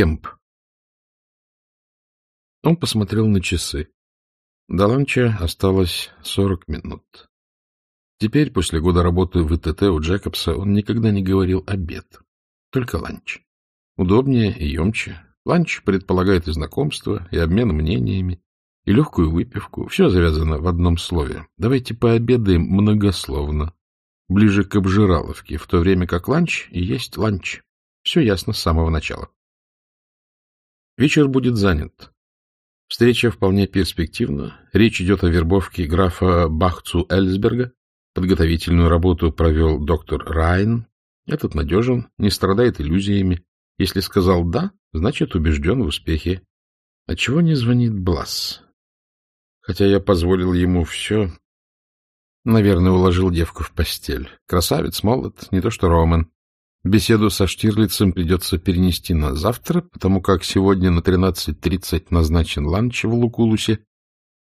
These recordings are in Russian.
Кемп. Он посмотрел на часы. До ланча осталось сорок минут. Теперь, после года работы в ИТТ у Джекобса, он никогда не говорил «обед», только ланч. Удобнее и емче. Ланч предполагает и знакомство, и обмен мнениями, и легкую выпивку. Все завязано в одном слове. Давайте пообедаем многословно, ближе к обжираловке, в то время как ланч и есть ланч. Все ясно с самого начала. Вечер будет занят. Встреча вполне перспективна. Речь идет о вербовке графа Бахцу Эльсберга. Подготовительную работу провел доктор Райн. Этот надежен, не страдает иллюзиями. Если сказал «да», значит, убежден в успехе. Отчего не звонит Блас? Хотя я позволил ему все. Наверное, уложил девку в постель. Красавец, молод, не то что Роман. Беседу со Штирлицем придется перенести на завтра, потому как сегодня на 13.30 назначен ланч в Лукулусе,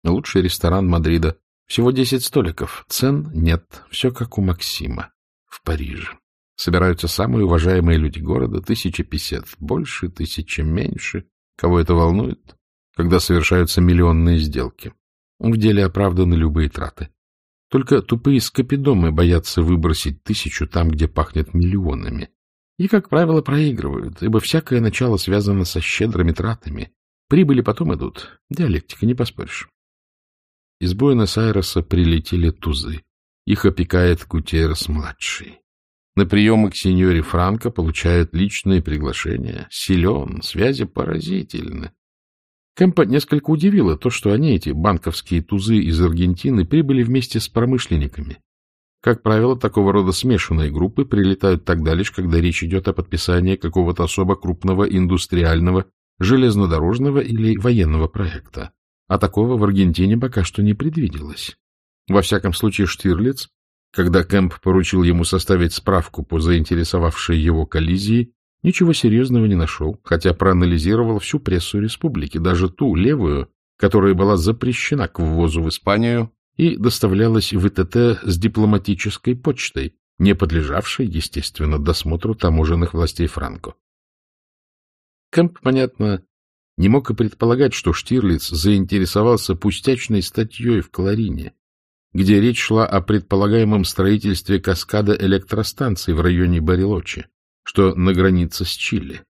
лучший ресторан Мадрида. Всего 10 столиков, цен нет, все как у Максима в Париже. Собираются самые уважаемые люди города, тысячи писет, больше, тысячи меньше. Кого это волнует, когда совершаются миллионные сделки? В деле оправданы любые траты. Только тупые скопидомы боятся выбросить тысячу там, где пахнет миллионами. И, как правило, проигрывают, ибо всякое начало связано со щедрыми тратами. Прибыли потом идут. Диалектика, не поспоришь. Из Буэнос-Айреса прилетели тузы. Их опекает Кутерс-младший. На приемы к сеньоре Франко получают личные приглашения. Силен, связи поразительны. Кэмпа несколько удивило то, что они, эти банковские тузы из Аргентины, прибыли вместе с промышленниками. Как правило, такого рода смешанные группы прилетают тогда лишь, когда речь идет о подписании какого-то особо крупного индустриального, железнодорожного или военного проекта. А такого в Аргентине пока что не предвиделось. Во всяком случае, Штирлиц, когда Кэмп поручил ему составить справку по заинтересовавшей его коллизии, Ничего серьезного не нашел, хотя проанализировал всю прессу республики, даже ту левую, которая была запрещена к ввозу в Испанию и доставлялась в ИТТ с дипломатической почтой, не подлежавшей, естественно, досмотру таможенных властей Франко. Кэмп, понятно, не мог и предполагать, что Штирлиц заинтересовался пустячной статьей в Кларине, где речь шла о предполагаемом строительстве каскада электростанций в районе Барилочи что на границе с Чили.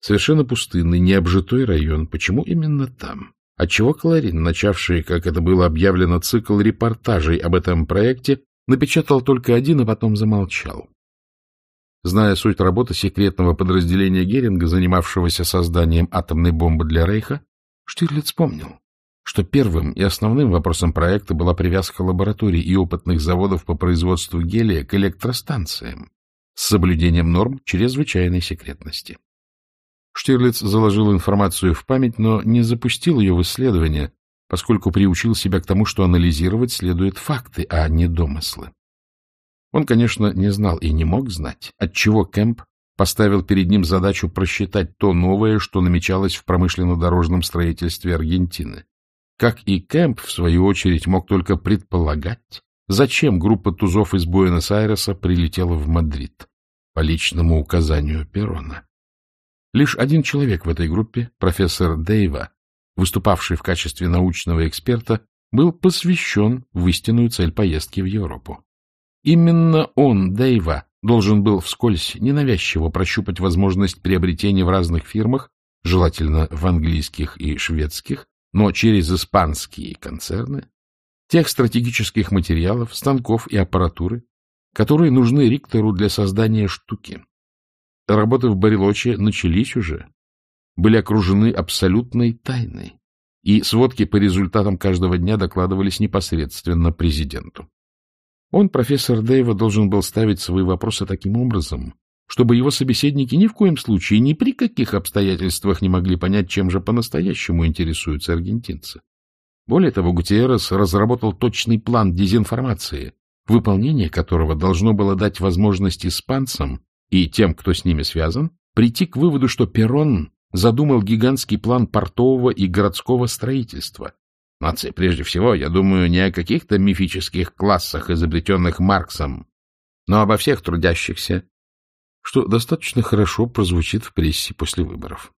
Совершенно пустынный, необжитой район. Почему именно там? Отчего Кларин, начавший, как это было объявлено, цикл репортажей об этом проекте, напечатал только один, а потом замолчал? Зная суть работы секретного подразделения Геринга, занимавшегося созданием атомной бомбы для Рейха, Штирлиц помнил, что первым и основным вопросом проекта была привязка лабораторий и опытных заводов по производству гелия к электростанциям с соблюдением норм чрезвычайной секретности. Штирлиц заложил информацию в память, но не запустил ее в исследование, поскольку приучил себя к тому, что анализировать следует факты, а не домыслы. Он, конечно, не знал и не мог знать, отчего Кэмп поставил перед ним задачу просчитать то новое, что намечалось в промышленно-дорожном строительстве Аргентины. Как и Кэмп, в свою очередь, мог только предполагать, Зачем группа тузов из Буэнос-Айреса прилетела в Мадрид? По личному указанию Перона. Лишь один человек в этой группе, профессор Дейва, выступавший в качестве научного эксперта, был посвящен в истинную цель поездки в Европу. Именно он, Дейва, должен был вскользь ненавязчиво прощупать возможность приобретения в разных фирмах, желательно в английских и шведских, но через испанские концерны, тех стратегических материалов, станков и аппаратуры, которые нужны Риктору для создания штуки. Работы в Барилоче начались уже, были окружены абсолютной тайной, и сводки по результатам каждого дня докладывались непосредственно президенту. Он, профессор Дэйва, должен был ставить свои вопросы таким образом, чтобы его собеседники ни в коем случае, ни при каких обстоятельствах не могли понять, чем же по-настоящему интересуются аргентинцы. Более того, Гутиеррес разработал точный план дезинформации, выполнение которого должно было дать возможность испанцам и тем, кто с ними связан, прийти к выводу, что Перрон задумал гигантский план портового и городского строительства. Нации, прежде всего, я думаю не о каких-то мифических классах, изобретенных Марксом, но обо всех трудящихся, что достаточно хорошо прозвучит в прессе после выборов.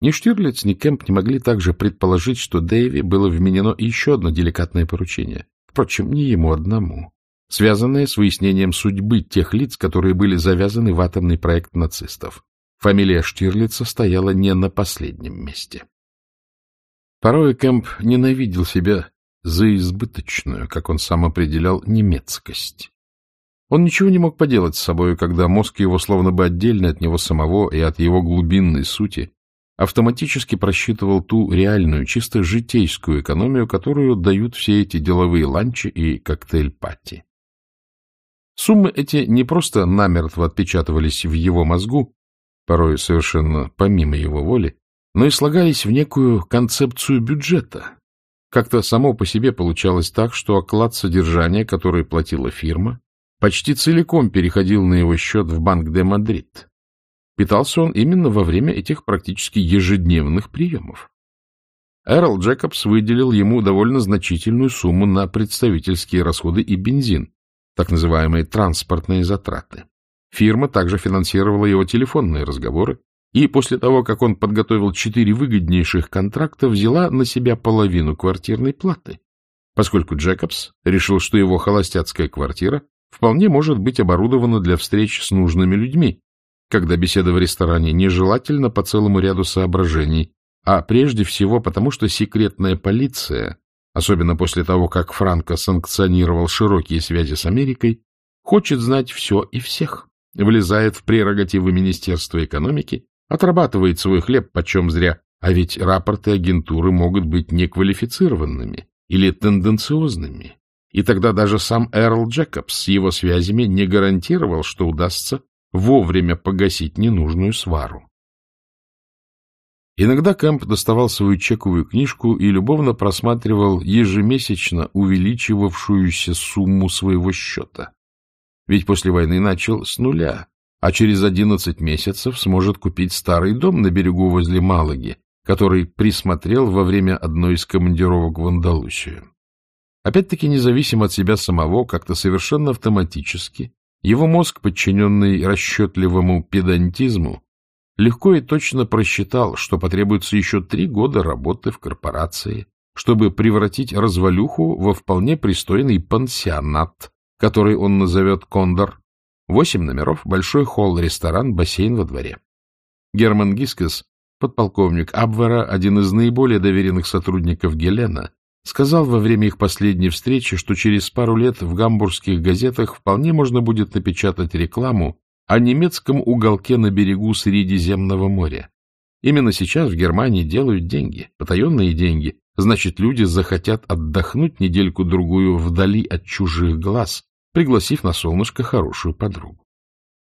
Ни Штирлиц, ни Кэмп не могли также предположить, что Дэйви было вменено еще одно деликатное поручение. Впрочем, не ему одному, связанное с выяснением судьбы тех лиц, которые были завязаны в атомный проект нацистов. Фамилия Штирлица стояла не на последнем месте. Порой Кэмп ненавидел себя за избыточную, как он сам определял, немецкость. Он ничего не мог поделать с собой, когда мозг его, словно бы отдельно от него самого и от его глубинной сути, автоматически просчитывал ту реальную, чисто житейскую экономию, которую дают все эти деловые ланчи и коктейль-пати. Суммы эти не просто намертво отпечатывались в его мозгу, порой совершенно помимо его воли, но и слагались в некую концепцию бюджета. Как-то само по себе получалось так, что оклад содержания, который платила фирма, почти целиком переходил на его счет в Банк де Мадрид. Питался он именно во время этих практически ежедневных приемов. Эрл Джекобс выделил ему довольно значительную сумму на представительские расходы и бензин, так называемые транспортные затраты. Фирма также финансировала его телефонные разговоры, и после того, как он подготовил четыре выгоднейших контракта, взяла на себя половину квартирной платы, поскольку Джекобс решил, что его холостяцкая квартира вполне может быть оборудована для встреч с нужными людьми, когда беседа в ресторане нежелательна по целому ряду соображений, а прежде всего потому, что секретная полиция, особенно после того, как Франко санкционировал широкие связи с Америкой, хочет знать все и всех, влезает в прерогативы Министерства экономики, отрабатывает свой хлеб почем зря, а ведь рапорты агентуры могут быть неквалифицированными или тенденциозными. И тогда даже сам Эрл Джекобс с его связями не гарантировал, что удастся вовремя погасить ненужную свару. Иногда Кэмп доставал свою чековую книжку и любовно просматривал ежемесячно увеличивавшуюся сумму своего счета. Ведь после войны начал с нуля, а через одиннадцать месяцев сможет купить старый дом на берегу возле Малаги, который присмотрел во время одной из командировок в Андалусию. Опять-таки, независимо от себя самого, как-то совершенно автоматически, его мозг, подчиненный расчетливому педантизму, легко и точно просчитал, что потребуется еще три года работы в корпорации, чтобы превратить развалюху во вполне пристойный пансионат, который он назовет «Кондор». Восемь номеров, большой холл, ресторан, бассейн во дворе. Герман Гискес, подполковник Абвера, один из наиболее доверенных сотрудников Гелена, сказал во время их последней встречи, что через пару лет в гамбургских газетах вполне можно будет напечатать рекламу о немецком уголке на берегу Средиземного моря. Именно сейчас в Германии делают деньги, потаенные деньги, значит, люди захотят отдохнуть недельку-другую вдали от чужих глаз, пригласив на солнышко хорошую подругу.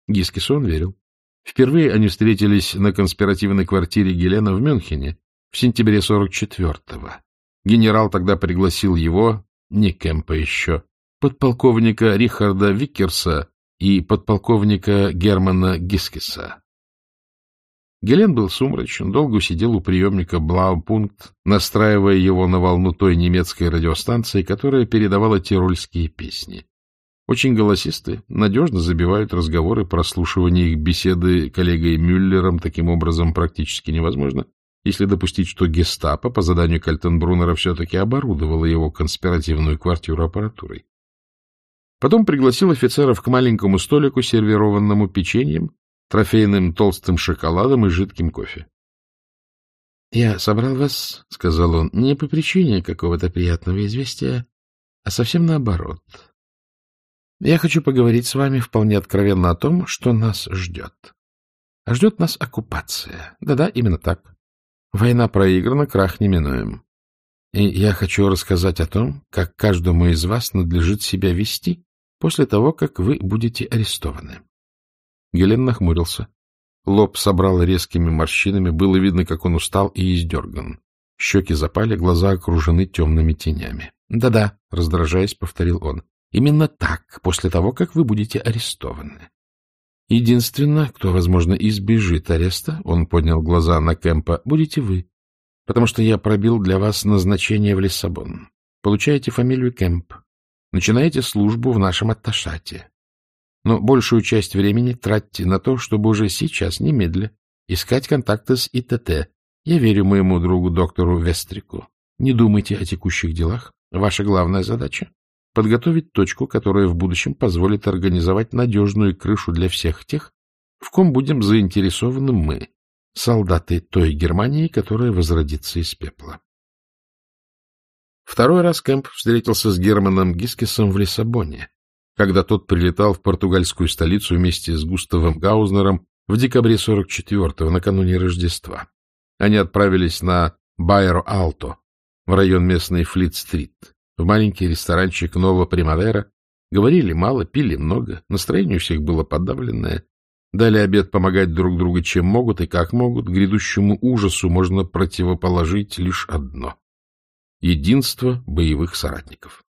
Гискисон верил. Впервые они встретились на конспиративной квартире Гелена в Мюнхене в сентябре 44-го. Генерал тогда пригласил его, не Кемпа еще, подполковника Рихарда Виккерса и подполковника Германа Гискиса. Гелен был сумрачен, долго сидел у приемника Блаупункт, настраивая его на волну той немецкой радиостанции, которая передавала тирольские песни. Очень голосистые, надежно забивают разговоры, прослушивание их беседы коллегой Мюллером таким образом практически невозможно, если допустить, что гестапо по заданию Кальтенбруннера все-таки оборудовало его конспиративную квартиру аппаратурой. Потом пригласил офицеров к маленькому столику, сервированному печеньем, трофейным толстым шоколадом и жидким кофе. — Я собрал вас, — сказал он, — не по причине какого-то приятного известия, а совсем наоборот. Я хочу поговорить с вами вполне откровенно о том, что нас ждет. А ждет нас оккупация. Да-да, именно так. Война проиграна, крах неминуем. И я хочу рассказать о том, как каждому из вас надлежит себя вести после того, как вы будете арестованы. Гелен нахмурился. Лоб собрал резкими морщинами, было видно, как он устал и издерган. Щеки запали, глаза окружены темными тенями. «Да — Да-да, — раздражаясь, повторил он. — Именно так, после того, как вы будете арестованы. Единственное, кто, возможно, избежит ареста, он поднял глаза на Кэмпа, будете вы, потому что я пробил для вас назначение в Лиссабон. Получаете фамилию Кэмп, начинаете службу в нашем атташате. Но большую часть времени тратьте на то, чтобы уже сейчас, немедля, искать контакты с ИТТ Я верю моему другу доктору Вестрику. Не думайте о текущих делах. Ваша главная задача — подготовить точку, которая в будущем позволит организовать надежную крышу для всех тех, в ком будем заинтересованы мы, солдаты той Германии, которая возродится из пепла. Второй раз Кэмп встретился с Германом Гискисом в Лиссабоне, когда тот прилетал в португальскую столицу вместе с Густавом Гаузнером в декабре 44-го, накануне Рождества. Они отправились на Байро-Алто, в район местной Флит-стрит, в маленький ресторанчик Нова Примавера. Говорили мало, пили много, настроение у всех было подавленное. Дали обед помогать друг другу чем могут и как могут. Грядущему ужасу можно противоположить лишь одно — единство боевых соратников.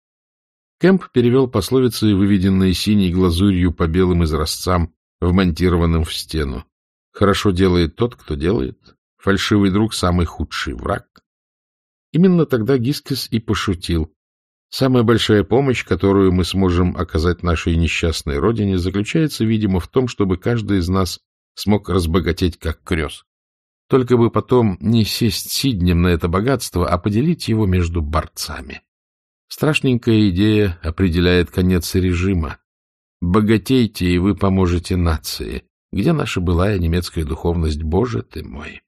Кэмп перевел пословицы, выведенные синей глазурью по белым изразцам, вмонтированным в стену. «Хорошо делает тот, кто делает. Фальшивый друг — самый худший враг». Именно тогда Гискес и пошутил. Самая большая помощь, которую мы сможем оказать нашей несчастной родине, заключается, видимо, в том, чтобы каждый из нас смог разбогатеть как крёс. Только бы потом не сесть сиднем на это богатство, а поделить его между борцами. Страшненькая идея определяет конец режима. Богатейте, и вы поможете нации. Где наша былая немецкая духовность, Боже ты мой?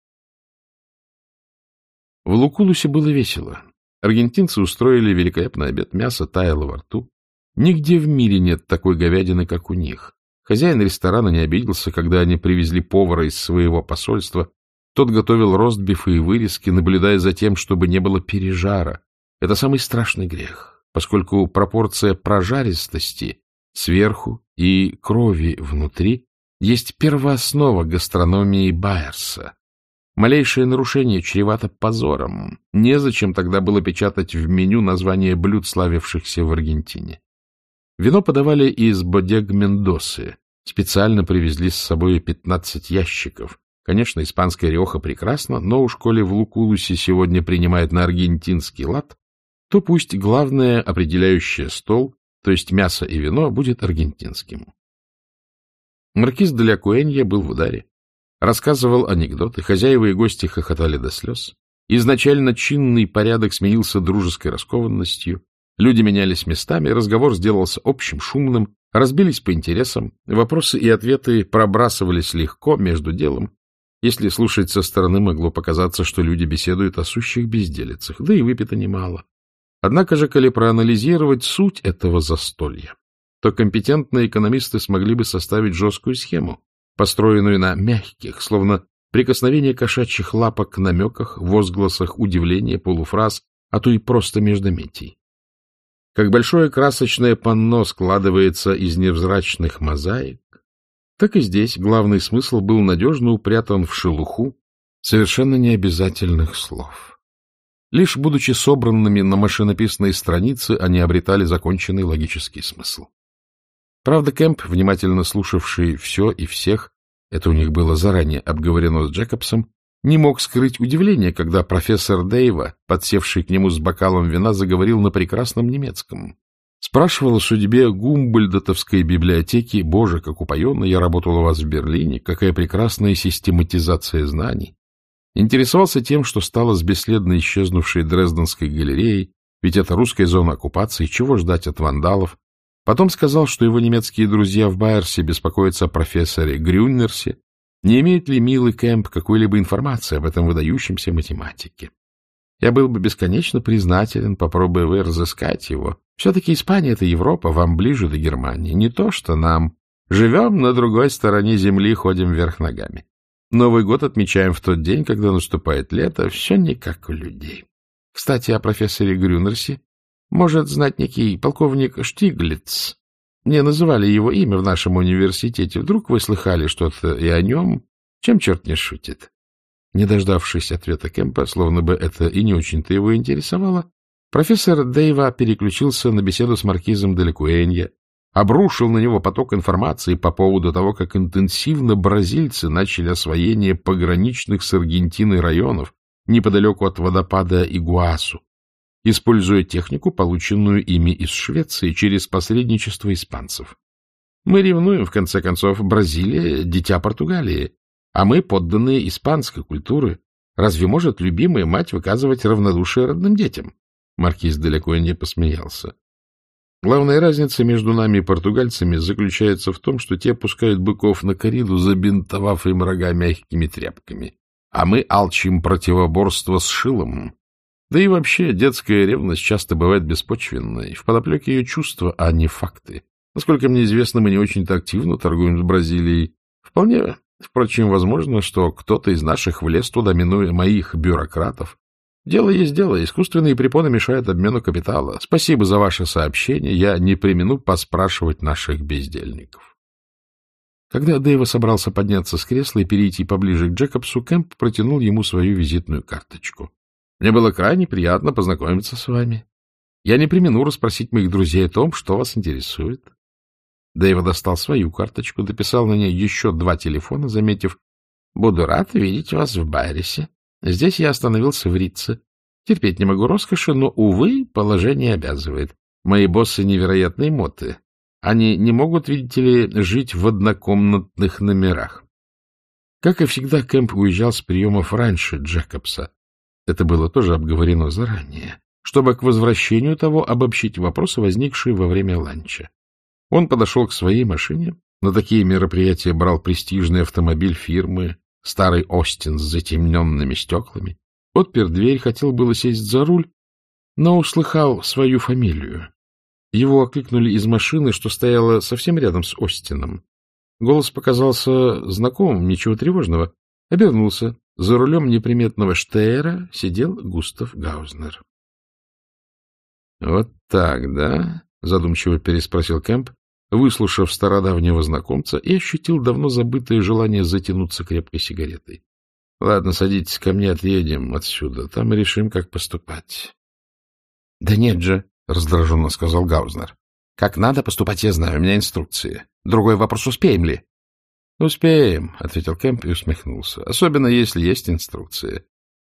В Лукулусе было весело. Аргентинцы устроили великолепный обед, мясо таяло во рту. Нигде в мире нет такой говядины, как у них. Хозяин ресторана не обиделся, когда они привезли повара из своего посольства. Тот готовил ростбифы и вырезки, наблюдая за тем, чтобы не было пережара. Это самый страшный грех, поскольку пропорция прожаристости сверху и крови внутри есть первооснова гастрономии Байерса. Малейшее нарушение чревато позором. Незачем тогда было печатать в меню название блюд, славившихся в Аргентине. Вино подавали из бодег Мендосы. Специально привезли с собой 15 ящиков. Конечно, испанская риоха прекрасна, но уж коли в Лукулусе сегодня принимает на аргентинский лад, то пусть главное определяющее стол, то есть мясо и вино, будет аргентинским. Маркиз де ля Куэнья был в ударе. Рассказывал анекдоты, хозяева и гости хохотали до слез. Изначально чинный порядок сменился дружеской раскованностью, люди менялись местами, разговор сделался общим, шумным, разбились по интересам, вопросы и ответы пробрасывались легко между делом. Если слушать со стороны, могло показаться, что люди беседуют о сущих безделицах, да и выпито немало. Однако же, коли проанализировать суть этого застолья, то компетентные экономисты смогли бы составить жесткую схему, построенную на мягких, словно прикосновение кошачьих лапок к намеках, возгласах удивления, полуфраз, а то и просто междометий. Как большое красочное панно складывается из невзрачных мозаик, так и здесь главный смысл был надежно упрятан в шелуху совершенно необязательных слов. Лишь будучи собранными на машинописные страницы, они обретали законченный логический смысл. Правда, Кэмп, внимательно слушавший все и всех, это у них было заранее обговорено с Джекобсом, не мог скрыть удивление, когда профессор Дэйва, подсевший к нему с бокалом вина, заговорил на прекрасном немецком. Спрашивал о судьбе Гумбольдотовской библиотеки. «Боже, как упоенно я работал у вас в Берлине! Какая прекрасная систематизация знаний!» Интересовался тем, что стало с бесследно исчезнувшей Дрезденской галереей, ведь это русская зона оккупации, чего ждать от вандалов, Потом сказал, что его немецкие друзья в Байерсе беспокоятся о профессоре Грюннерсе, не имеет ли милый Кэмп какой-либо информации об этом выдающемся математике. Я был бы бесконечно признателен, попробуя вы разыскать его. Все-таки Испания — это Европа, вам ближе до Германии. Не то, что нам. Живем на другой стороне земли, ходим вверх ногами. Новый год отмечаем в тот день, когда наступает лето. Все не как у людей. Кстати, о профессоре Грюнерсе может знать некий полковник Штиглиц. Мне называли его имя в нашем университете. Вдруг вы слыхали что-то и о нем? Чем черт не шутит? Не дождавшись ответа Кемпа, словно бы это и не очень-то его интересовало, профессор Дэйва переключился на беседу с маркизом Делекуэнья, обрушил на него поток информации по поводу того, как интенсивно бразильцы начали освоение пограничных с Аргентиной районов неподалеку от водопада Игуасу, используя технику, полученную ими из Швеции через посредничество испанцев. Мы ревнуем, в конце концов, Бразилия — дитя Португалии, а мы подданные испанской культуры. Разве может любимая мать выказывать равнодушие родным детям? Маркиз далеко не посмеялся. Главная разница между нами и португальцами заключается в том, что те пускают быков на кориду, забинтовав им рога мягкими тряпками, а мы алчим противоборство с шилом. Да и вообще детская ревность часто бывает беспочвенной, в подоплеке ее чувства, а не факты. Насколько мне известно, мы не очень-то активно торгуем с Бразилией. Вполне, впрочем, возможно, что кто-то из наших влез туда, минуя моих бюрократов. Дело есть дело, искусственные препоны мешают обмену капитала. Спасибо за ваше сообщение, я не примену поспрашивать наших бездельников. Когда Дэйва собрался подняться с кресла и перейти поближе к Джекобсу, Кэмп протянул ему свою визитную карточку. — Мне было крайне приятно познакомиться с вами. Я не примену расспросить моих друзей о том, что вас интересует. Дэйва достал свою карточку, дописал на ней еще два телефона, заметив, «Буду рад видеть вас в Байресе. Здесь я остановился в Рице. Терпеть не могу роскоши, но, увы, положение обязывает. Мои боссы невероятные моты. Они не могут, видите ли, жить в однокомнатных номерах». Как и всегда, Кэмп уезжал с приемов раньше Джекобса. Это было тоже обговорено заранее, чтобы к возвращению того обобщить вопросы, возникшие во время ланча. Он подошел к своей машине. На такие мероприятия брал престижный автомобиль фирмы, старый Остин с затемненными стеклами. Отпер дверь, хотел было сесть за руль, но услыхал свою фамилию. Его окликнули из машины, что стояла совсем рядом с Остином. Голос показался знакомым, ничего тревожного. Обернулся. За рулем неприметного Штейра сидел Густав Гаузнер. — Вот так, да? — задумчиво переспросил Кэмп, выслушав стародавнего знакомца, и ощутил давно забытое желание затянуться крепкой сигаретой. — Ладно, садитесь ко мне, отъедем отсюда. Там и решим, как поступать. — Да нет же, — раздраженно сказал Гаузнер. — Как надо поступать, я знаю, у меня инструкции. Другой вопрос, успеем ли? — Успеем, — ответил Кэмп и усмехнулся. — Особенно, если есть инструкции.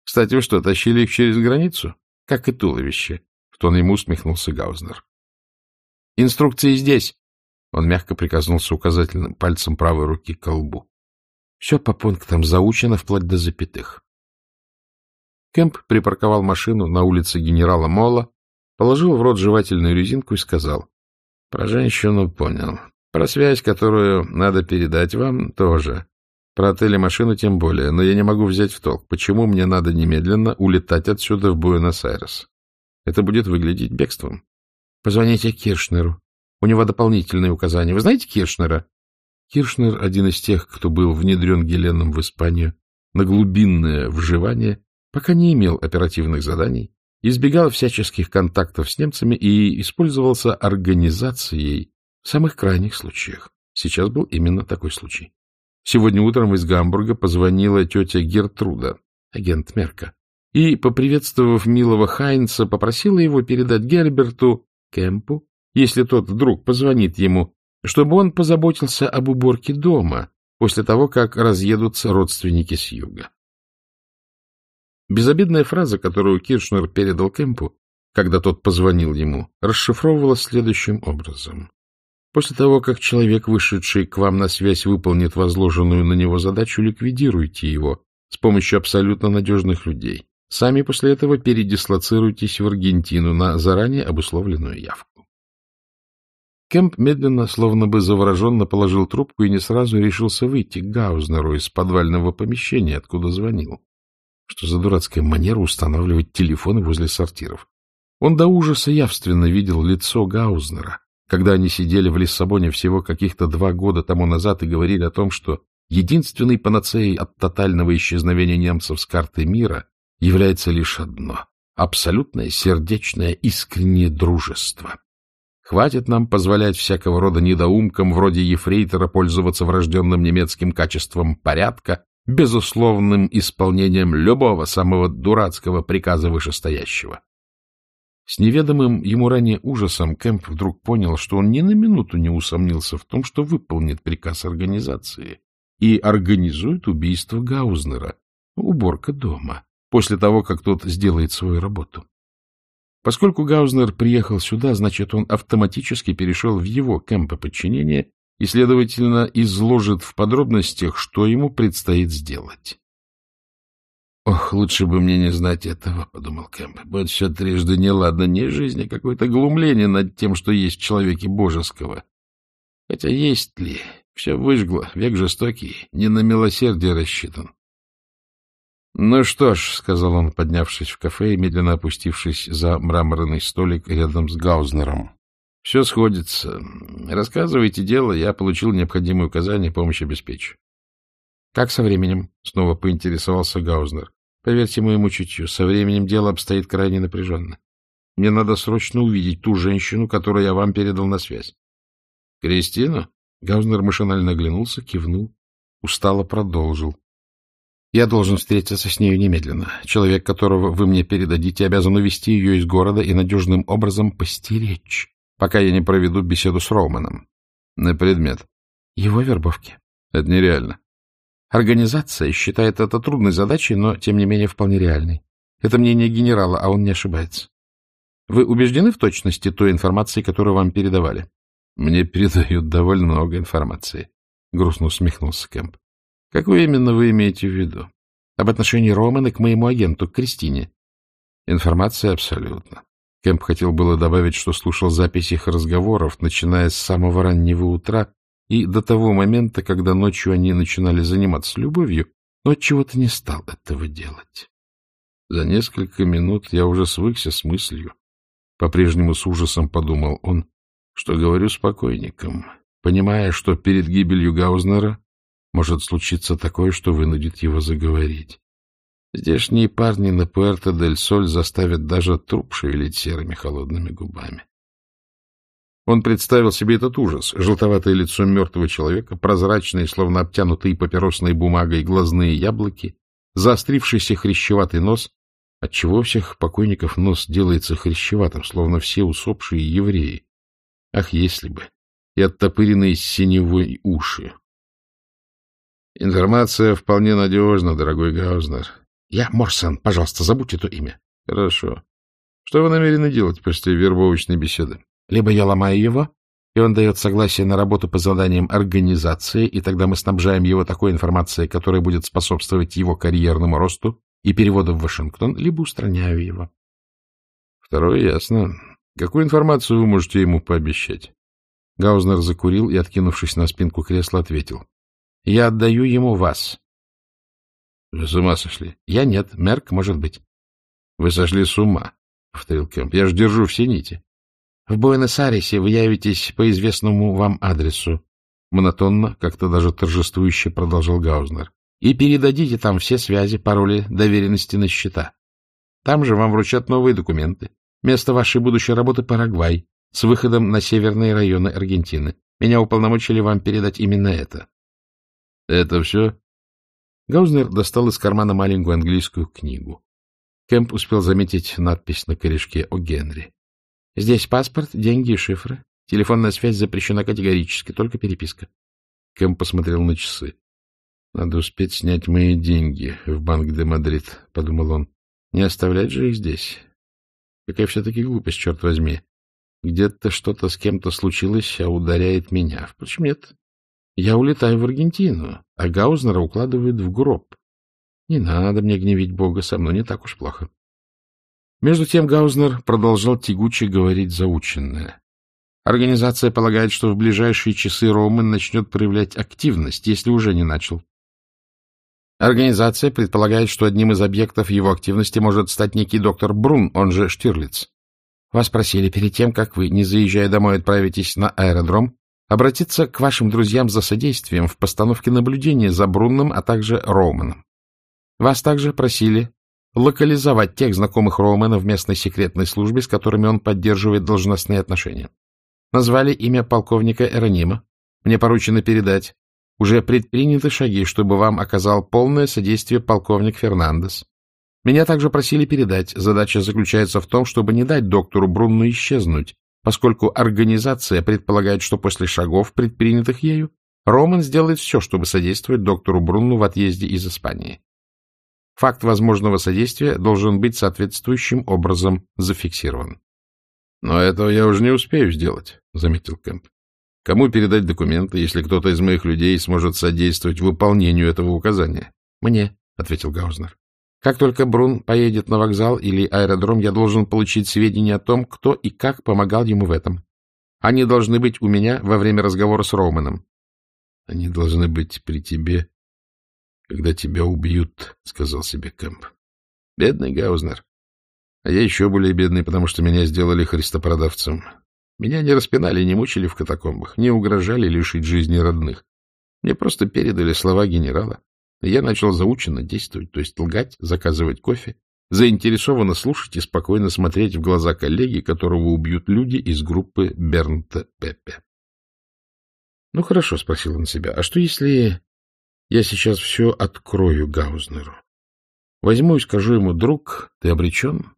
Кстати, вы что, тащили их через границу? Как и туловище. В тон ему усмехнулся Гаузнер. — Инструкции здесь, он мягко прикоснулся указательным пальцем правой руки к колбу. Все по пунктам заучено вплоть до запятых. Кэмп припарковал машину на улице генерала Мола, положил в рот жевательную резинку и сказал. — Про женщину понял. Про связь, которую надо передать вам, тоже. Про отель и машину тем более. Но я не могу взять в толк, почему мне надо немедленно улетать отсюда в Буэнос-Айрес. Это будет выглядеть бегством. Позвоните Киршнеру. У него дополнительные указания. Вы знаете Киршнера? Киршнер — один из тех, кто был внедрен Геленом в Испанию на глубинное вживание, пока не имел оперативных заданий, избегал всяческих контактов с немцами и использовался организацией в самых крайних случаях. Сейчас был именно такой случай. Сегодня утром из Гамбурга позвонила тетя Гертруда, агент Мерка, и, поприветствовав милого Хайнца, попросила его передать Герберту Кемпу если тот вдруг позвонит ему, чтобы он позаботился об уборке дома после того, как разъедутся родственники с юга. Безобидная фраза, которую Киршнер передал Кемпу, когда тот позвонил ему, расшифровывалась следующим образом. После того, как человек, вышедший к вам на связь, выполнит возложенную на него задачу, ликвидируйте его с помощью абсолютно надежных людей. Сами после этого передислоцируйтесь в Аргентину на заранее обусловленную явку. Кемп медленно, словно бы завороженно положил трубку и не сразу решился выйти к Гаузнеру из подвального помещения, откуда звонил. Что за дурацкая манера устанавливать телефоны возле сортиров? Он до ужаса явственно видел лицо Гаузнера, когда они сидели в Лиссабоне всего каких-то два года тому назад и говорили о том, что единственной панацеей от тотального исчезновения немцев с карты мира является лишь одно — абсолютное сердечное искреннее дружество. Хватит нам позволять всякого рода недоумкам вроде ефрейтора пользоваться врожденным немецким качеством порядка, безусловным исполнением любого самого дурацкого приказа вышестоящего. С неведомым ему ранее ужасом Кэмп вдруг понял, что он ни на минуту не усомнился в том, что выполнит приказ организации и организует убийство Гаузнера, уборка дома, после того, как тот сделает свою работу. Поскольку Гаузнер приехал сюда, значит, он автоматически перешел в его кемпы подчинения и, следовательно, изложит в подробностях, что ему предстоит сделать. Ох, лучше бы мне не знать этого, — подумал Кэмп. Будет все трижды неладно, не жизнь, а какое-то глумление над тем, что есть в человеке божеского. Хотя есть ли? Все выжгло, век жестокий, не на милосердие рассчитан. — Ну что ж, — сказал он, поднявшись в кафе и медленно опустившись за мраморный столик рядом с Гаузнером. — Все сходится. Рассказывайте дело, я получил необходимые указания, помощь обеспечу. — Как со временем? — снова поинтересовался Гаузнер. — Поверьте моему чутью, со временем дело обстоит крайне напряженно. Мне надо срочно увидеть ту женщину, которую я вам передал на связь. — Кристину? Гаузнер машинально оглянулся, кивнул, устало продолжил. — Я должен встретиться с нею немедленно. Человек, которого вы мне передадите, обязан увести ее из города и надежным образом постеречь, пока я не проведу беседу с Роуманом. — На предмет? — Его вербовки. — Это нереально. Организация считает это трудной задачей, но, тем не менее, вполне реальной. Это мнение генерала, а он не ошибается. Вы убеждены в точности той информации, которую вам передавали? Мне передают довольно много информации. Грустно усмехнулся Кэмп. Какую именно вы имеете в виду? Об отношении Романа к моему агенту, к Кристине. Информация абсолютно. Кэмп хотел было добавить, что слушал запись их разговоров, начиная с самого раннего утра и до того момента, когда ночью они начинали заниматься любовью, но отчего-то не стал этого делать. За несколько минут я уже свыкся с мыслью. По-прежнему с ужасом подумал он, что говорю с покойником, понимая, что перед гибелью Гаузнера может случиться такое, что вынудит его заговорить. Здешние парни на Пуэрто-дель-Соль заставят даже труп шевелить серыми холодными губами. Он представил себе этот ужас. Желтоватое лицо мертвого человека, прозрачные, словно обтянутые папиросной бумагой глазные яблоки, заострившийся хрящеватый нос. Отчего всех покойников нос делается хрящеватым, словно все усопшие евреи? Ах, если бы! И оттопыренные синевой уши. Информация вполне надежна, дорогой Гаузнер. Я Морсон, пожалуйста, забудь это имя. Хорошо. Что вы намерены делать после вербовочной беседы? Либо я ломаю его, и он дает согласие на работу по заданиям организации, и тогда мы снабжаем его такой информацией, которая будет способствовать его карьерному росту и переводу в Вашингтон, либо устраняю его. Второе ясно. Какую информацию вы можете ему пообещать? Гаузнер закурил и, откинувшись на спинку кресла, ответил. — Я отдаю ему вас. — Вы с ума сошли? — Я нет. Мерк, может быть. — Вы сошли с ума, — повторил Кэмп. — Я же держу все нити. — В Буэнос-Айресе вы явитесь по известному вам адресу. Монотонно, как-то даже торжествующе продолжал Гаузнер. — И передадите там все связи, пароли, доверенности на счета. Там же вам вручат новые документы. Место вашей будущей работы — Парагвай, с выходом на северные районы Аргентины. Меня уполномочили вам передать именно это. — Это все? Гаузнер достал из кармана маленькую английскую книгу. Кэмп успел заметить надпись на корешке О. Генри. — Здесь паспорт, деньги и шифры. Телефонная связь запрещена категорически, только переписка. Кэмп посмотрел на часы. — Надо успеть снять мои деньги в банк де Мадрид, — подумал он. — Не оставлять же их здесь. Какая все-таки глупость, черт возьми. Где-то что-то с кем-то случилось, а ударяет меня. Впрочем, нет. Я улетаю в Аргентину, а Гаузнера укладывают в гроб. Не надо мне гневить Бога, со мной не так уж плохо. Между тем Гаузнер продолжал тягуче говорить заученное. Организация полагает, что в ближайшие часы Роман начнет проявлять активность, если уже не начал. Организация предполагает, что одним из объектов его активности может стать некий доктор Брун, он же Штирлиц. Вас просили перед тем, как вы, не заезжая домой, отправитесь на аэродром, обратиться к вашим друзьям за содействием в постановке наблюдения за Брунном, а также Роуманом. Вас также просили локализовать тех знакомых Роумана в местной секретной службе, с которыми он поддерживает должностные отношения. Назвали имя полковника Эронима. Мне поручено передать, уже предприняты шаги, чтобы вам оказал полное содействие полковник Фернандес. Меня также просили передать. Задача заключается в том, чтобы не дать доктору Брунну исчезнуть, поскольку организация предполагает, что после шагов, предпринятых ею, Роман сделает все, чтобы содействовать доктору Брунну в отъезде из Испании. Факт возможного содействия должен быть соответствующим образом зафиксирован. — Но этого я уже не успею сделать, — заметил Кэмп. Кому передать документы, если кто-то из моих людей сможет содействовать выполнению этого указания? — Мне, — ответил Гаузнер. Как только Брун поедет на вокзал или аэродром, я должен получить сведения о том, кто и как помогал ему в этом. Они должны быть у меня во время разговора с Роуманом. — Они должны быть при тебе, когда тебя убьют, — сказал себе Кэмп. — Бедный Гаузнер. А я еще более бедный, потому что меня сделали христопродавцем. Меня не распинали, не мучили в катакомбах, не угрожали лишить жизни родных. Мне просто передали слова генерала. Я начал заученно действовать, то есть лгать, заказывать кофе, заинтересованно слушать и спокойно смотреть в глаза коллеги, которого убьют люди из группы Бернта Пеппе. — Ну, хорошо, — спросил он себя, — а что, если я сейчас все открою Гаузнеру? Возьму и скажу ему, друг, ты обречен,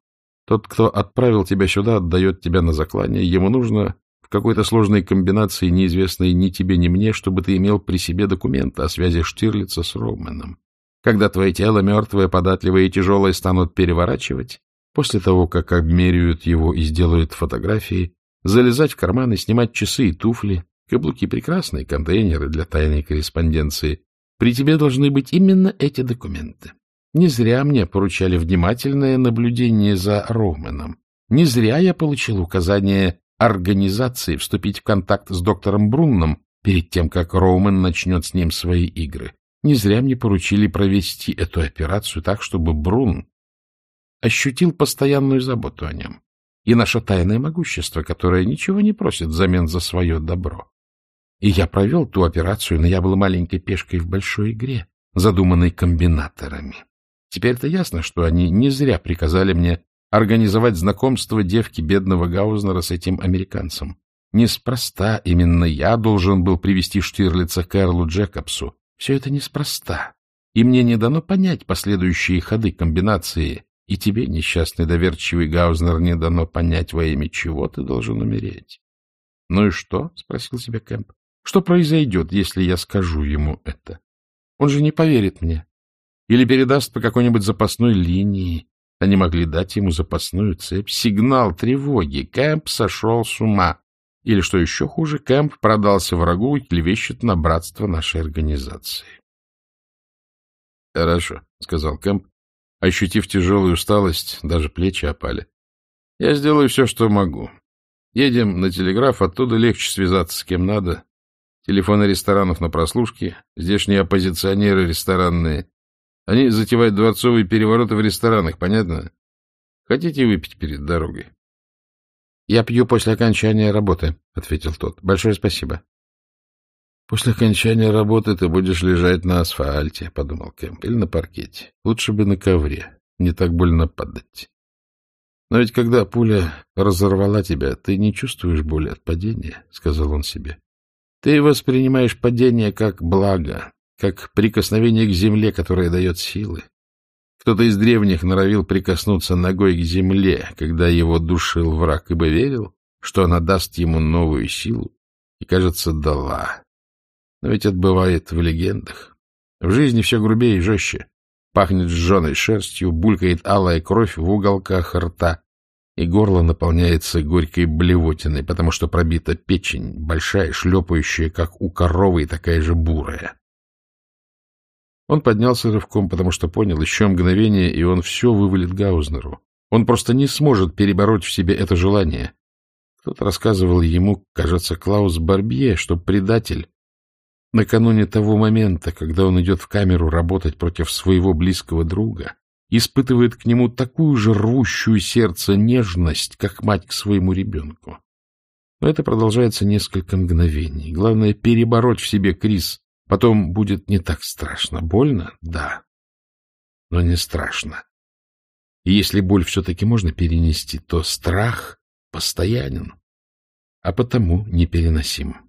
тот, кто отправил тебя сюда, отдает тебя на заклание. Ему нужно какой-то сложной комбинации, неизвестной ни тебе, ни мне, чтобы ты имел при себе документы о связи Штирлица с Романом. Когда твое тело мертвое, податливое и тяжелое станут переворачивать, после того, как обмеряют его и сделают фотографии, залезать в карманы, снимать часы и туфли, каблуки прекрасные, контейнеры для тайной корреспонденции. При тебе должны быть именно эти документы. Не зря мне поручали внимательное наблюдение за Роуменом. Не зря я получил указание организации вступить в контакт с доктором Брунном перед тем, как Роумен начнет с ним свои игры. Не зря мне поручили провести эту операцию так, чтобы Брун ощутил постоянную заботу о нем и наше тайное могущество, которое ничего не просит взамен за свое добро. И я провел ту операцию, но я был маленькой пешкой в большой игре, задуманной комбинаторами. Теперь-то ясно, что они не зря приказали мне организовать знакомство девки бедного Гаузнера с этим американцем. Неспроста именно я должен был привести Штирлица к Эрлу Джекобсу. Все это неспроста. И мне не дано понять последующие ходы комбинации. И тебе, несчастный доверчивый Гаузнер, не дано понять, во имя чего ты должен умереть. — Ну и что? — спросил себя Кэмп. — Что произойдет, если я скажу ему это? Он же не поверит мне или передаст по какой-нибудь запасной линии. Они могли дать ему запасную цепь. Сигнал тревоги. Кэмп сошел с ума. Или, что еще хуже, Кэмп продался врагу и клевещет на братство нашей организации. — Хорошо, — сказал Кэмп, ощутив тяжелую усталость, даже плечи опали. — Я сделаю все, что могу. Едем на телеграф, оттуда легче связаться с кем надо. Телефоны ресторанов на прослушке, здешние оппозиционеры ресторанные. Они затевают дворцовые перевороты в ресторанах, понятно? Хотите выпить перед дорогой? — Я пью после окончания работы, — ответил тот. — Большое спасибо. — После окончания работы ты будешь лежать на асфальте, — подумал Кэмп, — или на паркете. Лучше бы на ковре, не так больно падать. Но ведь когда пуля разорвала тебя, ты не чувствуешь боли от падения, — сказал он себе. Ты воспринимаешь падение как благо, как прикосновение к земле, которое дает силы. Кто-то из древних норовил прикоснуться ногой к земле, когда его душил враг, ибо верил, что она даст ему новую силу, и, кажется, дала. Но ведь это бывает в легендах. В жизни все грубее и жестче. Пахнет сжженной шерстью, булькает алая кровь в уголках рта, и горло наполняется горькой блевотиной, потому что пробита печень, большая, шлепающая, как у коровы, и такая же бурая. Он поднялся рывком, потому что понял, еще мгновение, и он все вывалит Гаузнеру. Он просто не сможет перебороть в себе это желание. Кто-то рассказывал ему, кажется, Клаус Барбье, что предатель накануне того момента, когда он идет в камеру работать против своего близкого друга, испытывает к нему такую же рвущую сердце нежность, как мать к своему ребенку. Но это продолжается несколько мгновений. Главное — перебороть в себе Крис, Потом будет не так страшно. Больно? Да. Но не страшно. И если боль все-таки можно перенести, то страх постоянен, а потому непереносим.